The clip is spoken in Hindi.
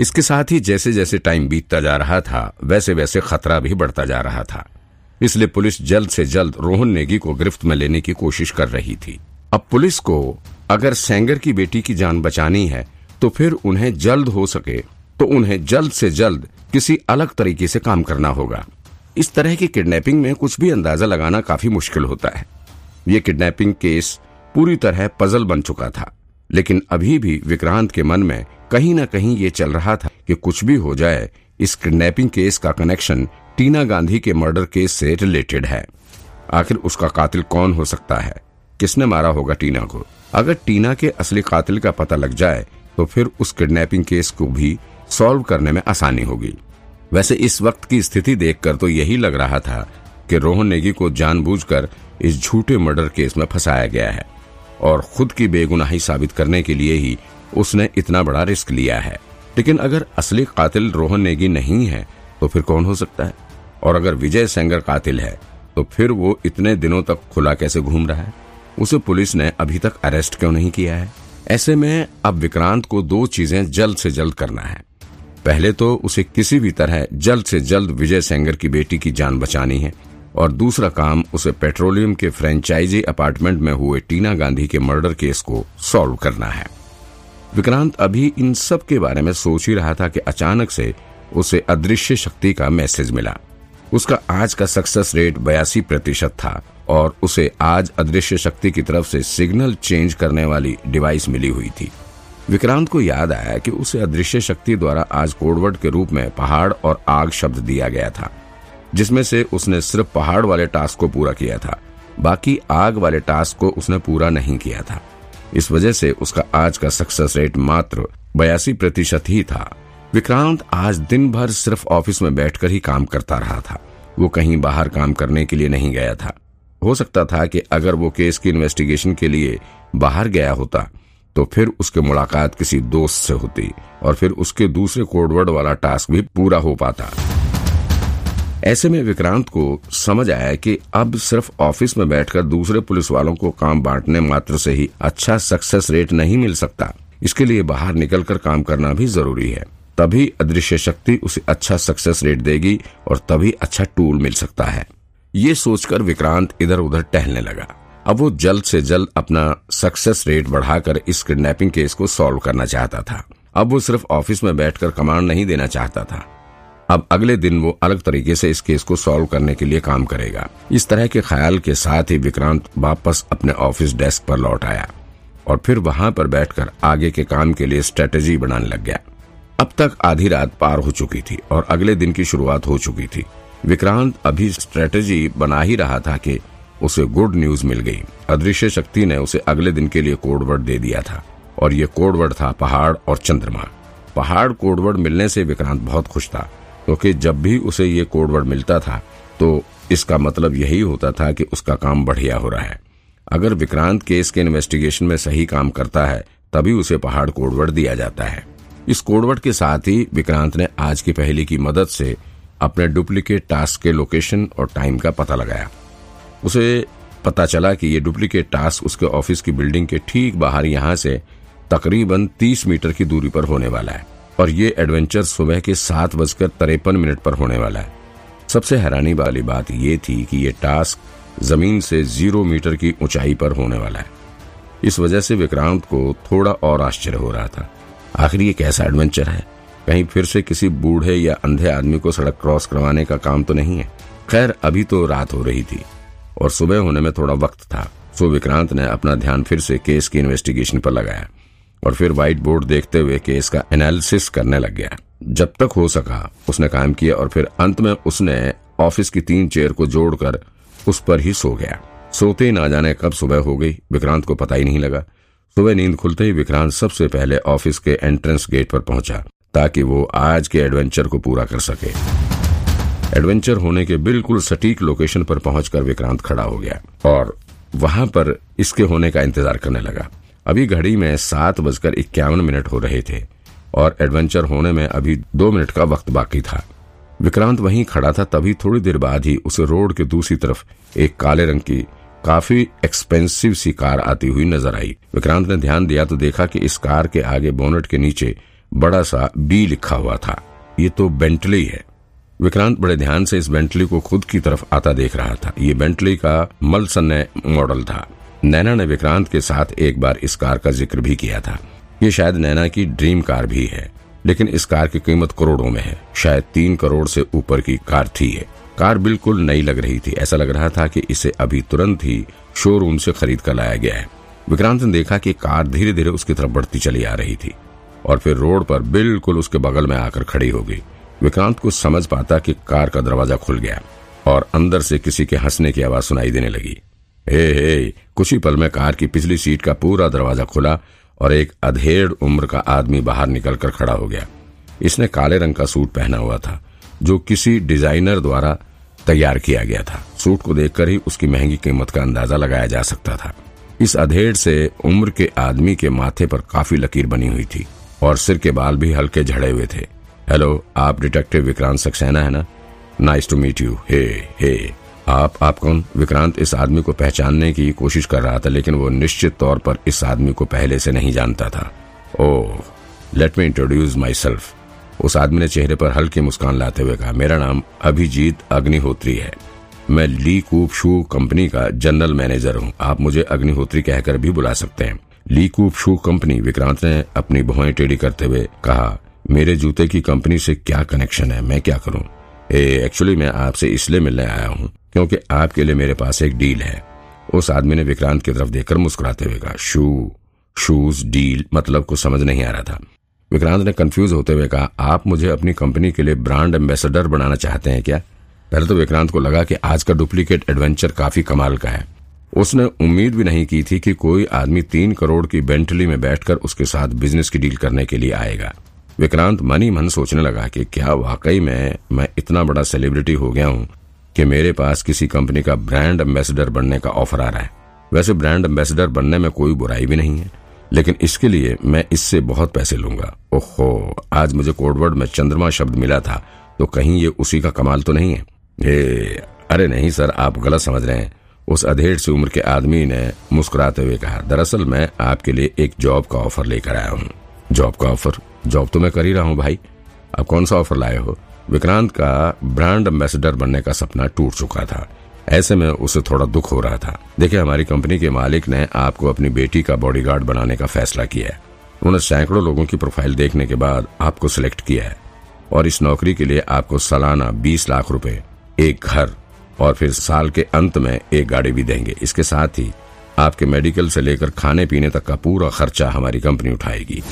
इसके साथ ही जैसे जैसे टाइम बीतता जा रहा था वैसे वैसे खतरा भी बढ़ता जा रहा था। इसलिए पुलिस जल्द से जल्द रोहन नेगी को गिरफ्त में लेने की कोशिश कर रही थी। अब पुलिस को अगर सेंगर की बेटी की जान बचानी है तो फिर उन्हें जल्द हो सके तो उन्हें जल्द से जल्द किसी अलग तरीके से काम करना होगा। इस तरह की किडनैपिंग में कुछ भी अंदाज़ा लगाना काफ़ी मुश्किल होता है। ये किडनैपिंग केस पूरी तरह पजल बन चुका था। लेकिन अभी भी विक्रांत के मन में कहीं न कहीं ये चल रहा था कि कुछ भी हो जाए, इस किडनैपिंग केस का कनेक्शन टीना गांधी के मर्डर केस से रिलेटेड है। आखिर उसका कातिल कौन हो सकता है? किसने मारा होगा टीना को? अगर टीना के असली कातिल का पता लग जाए तो फिर उस किडनैपिंग केस को भी सॉल्व करने में आसानी होगी। वैसे इस वक्त की स्थिति देखकर तो यही लग रहा था कि रोहन नेगी को जानबूझकर इस झूठे मर्डर केस में फंसाया गया है। और खुद की बेगुनाही साबित करने के लिए ही उसने इतना बड़ा रिस्क लिया है। लेकिन अगर असली कातिल रोहन नेगी नहीं है तो फिर कौन हो सकता है? और अगर विजय सेंगर कातिल है तो फिर वो इतने दिनों तक खुला कैसे घूम रहा है? उसे पुलिस ने अभी तक अरेस्ट क्यों नहीं किया है? ऐसे में अब विक्रांत को दो चीज़ें जल्द से जल्द करना है। पहले तो उसे किसी भी तरह जल्द से जल्द विजय सेंगर की बेटी की जान बचानी है। और दूसरा काम, उसे पेट्रोलियम के फ्रेंचाइजी अपार्टमेंट में हुए टीना गांधी के मर्डर केस को सॉल्व करना है। विक्रांत अभी इन सब के बारे में सोच ही रहा था कि अचानक से उसे अदृश्य शक्ति का मैसेज मिला। उसका आज का सक्सेस रेट बयासी प्रतिशत था और उसे आज अदृश्य शक्ति की तरफ़ से सिग्नल चेंज करने वाली डिवाइस मिली हुई थी। विक्रांत को याद आया कि उसे अदृश्य शक्ति द्वारा आज कोडवर्ड के रूप में पहाड़ और आग शब्द दिया गया था। जिसमें से उसने सिर्फ़ पहाड़ वाले टास्क को पूरा किया था, बाकी आग वाले टास्क को उसने पूरा नहीं किया था। इस वजह से उसका आज का सक्सेस रेट मात्र बयासी प्रतिशत ही था। विक्रांत आज दिन भर सिर्फ़ ऑफ़िस में बैठकर ही काम करता रहा था। वो कहीं बाहर काम करने के लिए नहीं गया था। हो सकता था कि अगर वो केस की इन्वेस्टिगेशन के लिए बाहर गया होता तो फिर उसके मुलाकात किसी दोस्त से होती और फिर उसके दूसरे कोडवर्ड वाला टास्क भी पूरा हो पाता। ऐसे में विक्रांत को समझ आया कि अब सिर्फ़ ऑफ़िस में बैठकर दूसरे पुलिस वालों को काम बांटने मात्र से ही अच्छा सक्सेस रेट नहीं मिल सकता। इसके लिए बाहर निकलकर काम करना भी ज़रूरी है। तभी अदृश्य शक्ति उसे अच्छा सक्सेस रेट देगी और तभी अच्छा टूल मिल सकता है। ये सोचकर विक्रांत इधर उधर टहलने लगा। अब वो जल्द से जल्द अपना सक्सेस रेट बढ़ाकर इस किडनैपिंग केस को सॉल्व करना चाहता था। अब वो सिर्फ़ ऑफ़िस में बैठकर कमांड नहीं देना चाहता था। अब अगले दिन वो अलग तरीके से इस केस को सॉल्व करने के लिए काम करेगा। इस तरह के ख्याल के साथ ही विक्रांत वापस अपने ऑफ़िस डेस्क पर लौट आया और फिर वहाँ पर बैठकर आगे के काम के लिए स्ट्रेटेजी बनाने लग गया। अब तक आधी रात पार हो चुकी थी और अगले दिन की शुरुआत हो चुकी थी। विक्रांत अभी स्ट्रेटेजी बना ही रहा था कि उसे गुड न्यूज़ मिल गई। अदृश्य शक्ति ने उसे अगले दिन के लिए कोडवर्ड दे दिया था और ये कोडवर्ड था पहाड़ और चंद्रमा। पहाड़ कोडवर्ड मिलने से विक्रांत बहुत खुश था। क्योंकि जब भी उसे ये कोडवर्ड मिलता था तो इसका मतलब यही होता था कि उसका काम बढ़िया हो रहा है। अगर विक्रांत केस के इन्वेस्टिगेशन में सही काम करता है, तभी उसे पहाड़ कोडवर्ड दिया जाता है। इस कोडवर्ड के साथ ही विक्रांत ने आज की पहली की मदद से अपने डुप्लीकेट टास्क के लोकेशन और टाइम का पता लगाया। उसे पता चला कि ये डुप्लीकेट टास्क उसके ऑफ़िस की बिल्डिंग के ठीक बाहर यहाँ से तकरीबन 30 मीटर की दूरी पर होने वाला है। और ये एडवेंचर सुबह के सात बजकर तिरपन मिनट पर होने वाला है। सबसे हैरानी वाली बात ये थी कि ये टास्क ज़मीन से ज़ीरो मीटर की ऊंचाई पर होने वाला है। इस वजह से विक्रांत को थोड़ा और आश्चर्य हो रहा था। आखिर ये कैसा एडवेंचर है? कहीं फिर से किसी बूढ़े या अंधे आदमी को सड़क क्रॉस करवाने का काम तो नहीं है? खैर, अभी तो रात हो रही थी और सुबह होने में थोड़ा वक्त था सो विक्रांत ने अपना ध्यान फिर से केस की इन्वेस्टिगेशन पर लगाया। और फिर व्हाइट बोर्ड देखते हुए केस का एनालिसिस करने लग गया। जब तक हो सका, उसने काम किया और फिर अंत में उसने ऑफ़िस की तीन चेयर को जोड़कर उस पर ही सो गया। सोते ही ना जाने कब सुबह हो गई, विक्रांत को पता ही नहीं लगा। सुबह नींद खुलते ही विक्रांत सबसे पहले ऑफ़िस के एंट्रेंस गेट पर पहुँचा, ताकि वो आज के एडवेंचर को पूरा कर सके। एडवेंचर होने के बिल्कुल सटीक लोकेशन पर पहुंचकर विक्रांत खड़ा हो गया और वहाँ पर इसके होने का इंतज़ार करने लगा। अभी घड़ी में सात बजकर इक्यावन मिनट हो रहे थे और एडवेंचर होने में अभी दो मिनट का वक्त बाकी था। विक्रांत वहीं खड़ा था, तभी थोड़ी देर बाद ही उसे रोड के दूसरी तरफ़ एक काले रंग की काफ़ी एक्सपेंसिव सी कार आती हुई नज़र आई। विक्रांत ने ध्यान दिया तो देखा कि इस कार के आगे बोनट के नीचे बड़ा सा बी लिखा हुआ था। ये तो बेंटली है। विक्रांत बड़े ध्यान से इस बेंटली को खुद की तरफ़ आता देख रहा था। ये बेंटली का मलसन्य मॉडल था। नैना ने विक्रांत के साथ एक बार इस कार का ज़िक्र भी किया था। ये शायद नैना की ड्रीम कार भी है, लेकिन इस कार की कीमत करोड़ों में है। शायद तीन करोड़ से ऊपर की कार थी ये। कार बिल्कुल नई लग रही थी। ऐसा लग रहा था कि इसे अभी तुरंत ही शोरूम से खरीद कर लाया गया है। विक्रांत ने देखा कि कार धीरे धीरे उसकी तरफ़ बढ़ती चली आ रही थी, और फिर रोड पर बिल्कुल उसके बगल में आकर खड़ी हो गई। विक्रांत को समझ पाता कि कार का दरवाज़ा खुल गया, और अंदर से किसी के हंसने की आवाज़ सुनाई देने लगी। हे हे कुछ ही पल में कार की पिछली सीट का पूरा दरवाज़ा खुला और एक अधेड़ उम्र का आदमी बाहर निकलकर खड़ा हो गया। इसने काले रंग का सूट पहना हुआ था, जो किसी डिज़ाइनर द्वारा तैयार किया गया था। सूट को देखकर ही उसकी महँगी कीमत का अंदाज़ा लगाया जा सकता था। इस अधेड़ से उम्र के आदमी के माथे पर काफ़ी लकीर बनी हुई थी और सिर के बाल भी हल्के झड़े हुए थे। हेलो, आप डिटेक्टिव विक्रांत सक्सेना है ना? Nice to meet you. Hey hey. आप आप कौन विक्रांत इस आदमी को पहचानने की कोशिश कर रहा था, लेकिन वो निश्चित तौर पर इस आदमी को पहले से नहीं जानता था। Oh let me introduce myself उस आदमी ने चेहरे पर हल्की मुस्कान लाते हुए कहा, मेरा नाम अभिजीत अग्निहोत्री है। मैं ली कूप शू कंपनी का जनरल मैनेजर हूँ। आप मुझे अग्निहोत्री कहकर भी बुला सकते हैं। ली कूप शू कंपनी, विक्रांत ने अपनी भुआई टेढ़ी करते हुए कहा, मेरे जूते की कंपनी से क्या कनेक्शन है? मैं क्या करूँ? एक्चुअली मैं आपसे इसलिए मिलने आया हूँ क्योंकि आपके लिए मेरे पास एक डील है। उस आदमी ने विक्रांत की तरफ़ देखकर मुस्कुराते हुए कहा, शू, शूज़, डील मतलब कुछ समझ नहीं आ रहा था। विक्रांत ने कंफ्यूज होते हुए कहा, आप मुझे अपनी कंपनी के लिए ब्रांड एम्बेसडर बनाना चाहते हैं क्या? पहले तो विक्रांत को लगा कि आज का डुप्लीकेट एडवेंचर काफ़ी कमाल का है। उसने उम्मीद भी नहीं की थी कि कोई आदमी तीन करोड़ की बेंटली में बैठकर उसके साथ बिज़नेस की डील करने के लिए आएगा। विक्रांत मन मन सोचने लगा कि क्या वाकई में मैं इतना बड़ा सेलिब्रिटी हो गया हूँ। कि मेरे पास किसी कंपनी का ब्रांड एम्बेसडर बनने का ऑफ़र आ रहा है। वैसे ब्रांड एम्बेसडर बनने में कोई बुराई भी नहीं है, लेकिन इसके लिए मैं इससे बहुत पैसे लूँगा। ओहो, आज मुझे कोडवर्ड में चंद्रमा शब्द मिला था तो कहीं ये उसी का कमाल तो नहीं है? ये अरे नहीं सर, आप गलत समझ रहे हैं। उस अधेड़ से उम्र के आदमी ने मुस्कुराते हुए कहा, दरअसल मैं आपके लिए एक जॉब का ऑफ़र लेकर आया हूँ। जॉब का ऑफ़र जॉब तो मैं कर ही रहा हूँ भाई। आप कौन सा ऑफ़र लाए हो? विक्रांत का ब्रांड एम्बेसडर बनने का सपना टूट चुका था। ऐसे में उसे थोड़ा दुख हो रहा था। देखिए, हमारी कंपनी के मालिक ने आपको अपनी बेटी का बॉडीगार्ड बनाने का फैसला किया है। उन्होंने सैकड़ों लोगों की प्रोफ़ाइल देखने के बाद आपको सिलेक्ट किया है। और इस नौकरी के लिए आपको सालाना बीस लाख रुपए, एक घर और फिर साल के अंत में एक गाड़ी भी देंगे। इसके साथ ही आपके मेडिकल से लेकर खाने पीने तक का पूरा खर्चा हमारी कंपनी उठाएगी।